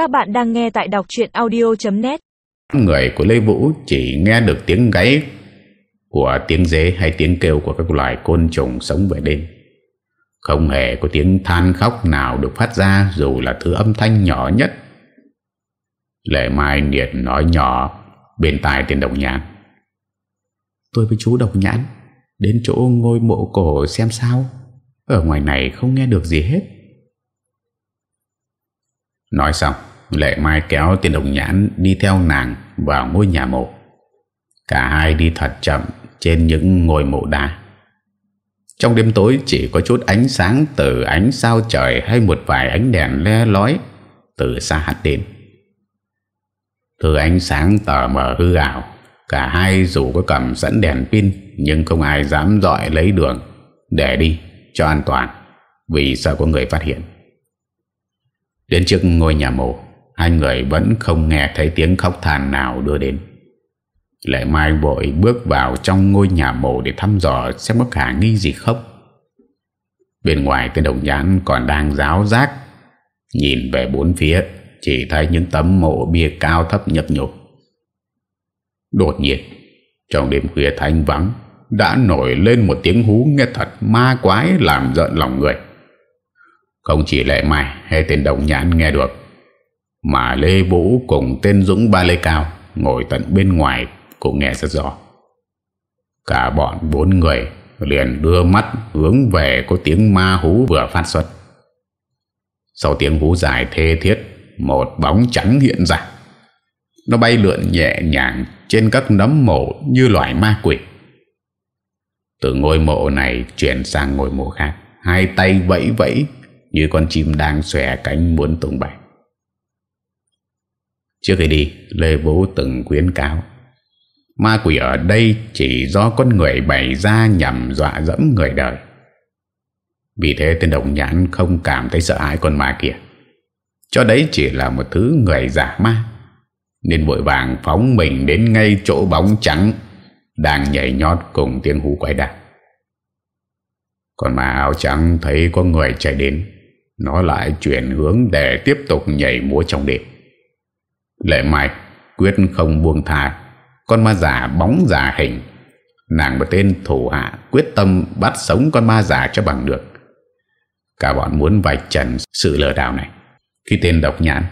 Các bạn đang nghe tại đọc chuyện audio.net Người của Lê Vũ chỉ nghe được tiếng gáy của tiếng dế hay tiếng kêu của các loài côn trùng sống về đêm. Không hề có tiếng than khóc nào được phát ra dù là thứ âm thanh nhỏ nhất. Lệ Mai Niệt nói nhỏ bên tai tên Đồng Nhãn. Tôi với chú Đồng Nhãn đến chỗ ngôi mộ cổ xem sao. Ở ngoài này không nghe được gì hết. Nói xong, Lệ Mai kéo tiền Đồng Nhãn đi theo nàng vào ngôi nhà mộ. Cả hai đi thật chậm trên những ngôi mộ đá. Trong đêm tối chỉ có chút ánh sáng từ ánh sao trời hay một vài ánh đèn le lói từ xa hạt đến. Từ ánh sáng tờ mờ hư ảo, cả hai dù có cầm sẵn đèn pin nhưng không ai dám dọi lấy đường để đi cho an toàn vì sợ có người phát hiện. Đến trước ngôi nhà mộ, hai người vẫn không nghe thấy tiếng khóc than nào đưa đến. Lệ Mai vội bước vào trong ngôi nhà mộ để thăm dò xem có khả nghi gì không. Bên ngoài tên đồng nhãn còn đang giáo giác, nhìn về bốn phía, chỉ thấy những tấm mộ bia cao thấp nhấp nhục. Đột nhiên, trong đêm khuya thanh vắng, đã nổi lên một tiếng hú nghe thật ma quái làm giận lòng người. Không chỉ Lệ Mai hay tên đồng nhãn nghe được, mà Lê Vũ cùng tên Dũng Ba Lê Cao ngồi tận bên ngoài cũng nghe rất rõ. Cả bọn bốn người liền đưa mắt hướng về có tiếng ma hú vừa phát xuất. Sau tiếng hú dài thê thiết, một bóng trắng hiện ra. Nó bay lượn nhẹ nhàng trên các nấm mộ như loài ma quỷ. Từ ngôi mộ này chuyển sang ngôi mộ khác, hai tay vẫy vẫy như con chim đang xòe cánh muốn tung bay. Trước khi đi, Lê Vũ từng khuyến cáo Ma quỷ ở đây chỉ do con người bày ra nhằm dọa dẫm người đời. Vì thế tên đồng nhãn không cảm thấy sợ hãi con ma kia. Cho đấy chỉ là một thứ người giả ma. Nên vội vàng phóng mình đến ngay chỗ bóng trắng đang nhảy nhót cùng tiếng hú quái đạc. Còn ma áo trắng thấy có người chạy đến, nó lại chuyển hướng để tiếp tục nhảy múa trong đêm. Lệ mạch quyết không buông thà con ma giả bóng giả hình. Nàng và tên thủ hạ quyết tâm bắt sống con ma giả cho bằng được. Cả bọn muốn vạch trần sự lừa đảo này. Khi tên độc nhãn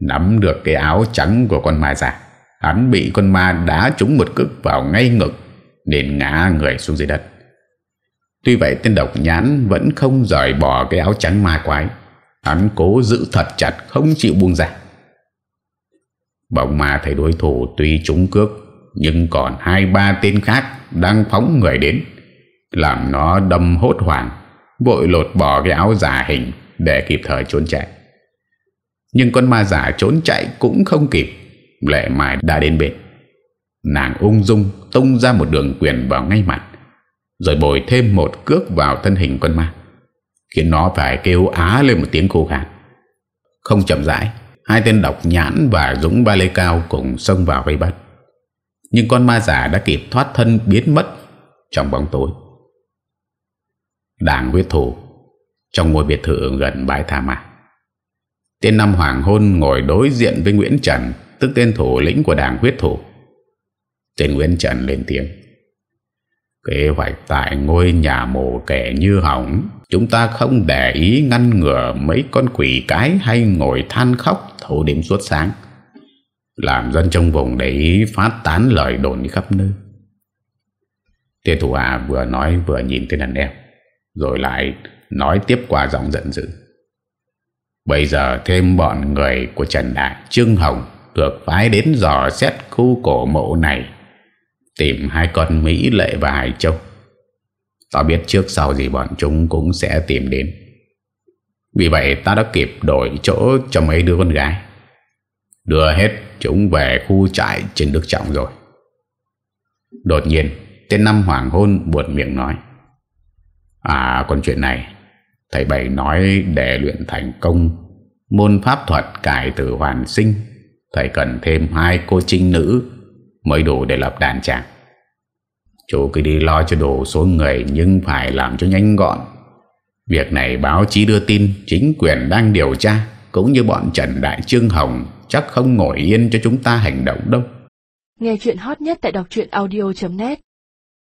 Nắm được cái áo trắng của con ma giả Hắn bị con ma đá trúng một cước vào ngay ngực, Nên ngã người xuống dưới đất. Tuy vậy, tên độc nhãn vẫn không rời bỏ cái áo trắng ma quái. Hắn cố giữ thật chặt, không chịu buông ra. Bóng ma thấy đối thủ tuy trúng cước, nhưng còn hai ba tên khác đang phóng người đến, làm nó đâm hốt hoảng, vội lột bỏ cái áo giả hình để kịp thời trốn chạy. Nhưng con ma giả trốn chạy cũng không kịp, lệ mai đã đến bên. Nàng ung dung tung ra một đường quyền vào ngay mặt, rồi bồi thêm một cước vào thân hình con ma, khiến nó phải kêu á lên một tiếng khô khát không chậm rãi hai tên độc nhãn và dũng ba lê cao cùng xông vào vây bắt nhưng con ma giả đã kịp thoát thân biến mất trong bóng tối. Đảng huyết thủ trong ngôi biệt thự gần bãi Tha mạc. Tên Năm Hoàng Hôn ngồi đối diện với Nguyễn Trần, tức tên thủ lĩnh của đảng huyết thủ. Tên Nguyễn Trần lên tiếng. Kế hoạch tại ngôi nhà mồ kẻ như hỏng, chúng ta không để ý ngăn ngừa mấy con quỷ cái hay ngồi than khóc thâu đêm suốt sáng làm dân trong vùng để ý phát tán lời đồn đi khắp nơi. Tiêu thủ hà vừa nói vừa nhìn tên đàn em, rồi lại nói tiếp qua giọng giận dữ. Bây giờ thêm bọn người của Trần Đại, Trương Hồng được phái đến dò xét khu cổ mộ này, tìm hai con Mỹ Lệ và Hải Châu. Tao biết trước sau gì bọn chúng cũng sẽ tìm đến. Vì vậy ta đã kịp đổi chỗ cho mấy đứa con gái. Đưa hết chúng về khu trại trên Đức Trọng rồi Đột nhiên, Tên năm hoàng hôn buột miệng nói À còn chuyện này, Thầy Bảy nói để luyện thành công, Môn pháp thuật cải tử hoàn sinh, Thầy cần thêm hai cô trinh nữ Mới đủ để lập đàn tràng Chú cứ đi lo cho đủ số người Nhưng phải làm cho nhanh gọn Việc này báo chí đưa tin, Chính quyền đang điều tra, cũng như bọn Trần Đại Trương Hồng chắc không ngồi yên cho chúng ta hành động đâu. Nghe chuyện hot nhất tại đọc audio.net